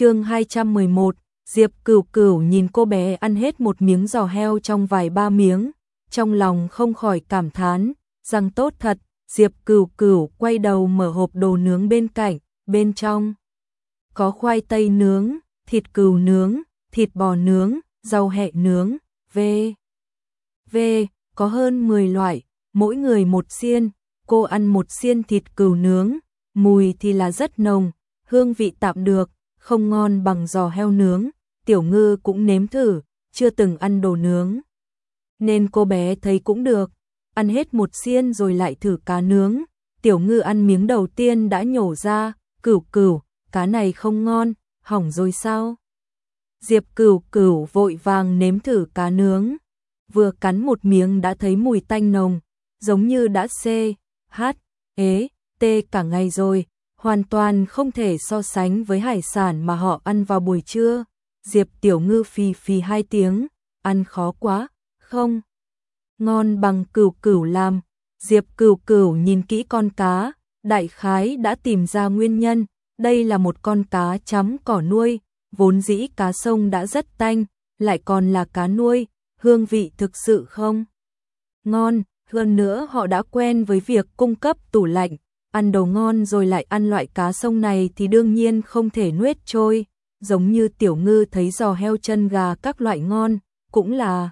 chương 211, Diệp Cửu Cửu nhìn cô bé ăn hết một miếng giò heo trong vài ba miếng, trong lòng không khỏi cảm thán, răng tốt thật, Diệp Cửu Cửu quay đầu mở hộp đồ nướng bên cạnh, bên trong có khoai tây nướng, thịt cừu nướng, thịt bò nướng, rau hẹ nướng, v. v. có hơn 10 loại, mỗi người một xiên, cô ăn một xiên thịt cừu nướng, mùi thì là rất nồng, hương vị tạm được, không ngon bằng giò heo nướng, tiểu ngư cũng nếm thử, chưa từng ăn đồ nướng. Nên cô bé thấy cũng được, ăn hết một xiên rồi lại thử cá nướng, tiểu ngư ăn miếng đầu tiên đã nhổ ra, cửu cửu, cá này không ngon, hỏng rồi sao? Diệp cửu cửu vội vàng nếm thử cá nướng, vừa cắn một miếng đã thấy mùi tanh nồng, giống như đã xê, hát, ế, tê cả ngày rồi, hoàn toàn không thể so sánh với hải sản mà họ ăn vào buổi trưa. Diệp Tiểu Ngư phì phì hai tiếng, ăn khó quá, không? Ngon bằng cửu cửu làm. Diệp cửu cửu nhìn kỹ con cá, đại khái đã tìm ra nguyên nhân, đây là một con cá chấm cỏ nuôi, vốn dĩ cá sông đã rất tanh, lại còn là cá nuôi, hương vị thực sự không? Ngon, hơn nữa họ đã quen với việc cung cấp tủ lạnh, ăn đồ ngon rồi lại ăn loại cá sông này thì đương nhiên không thể nuốt trôi, giống như tiểu ngư thấy giò heo chân gà các loại ngon, cũng là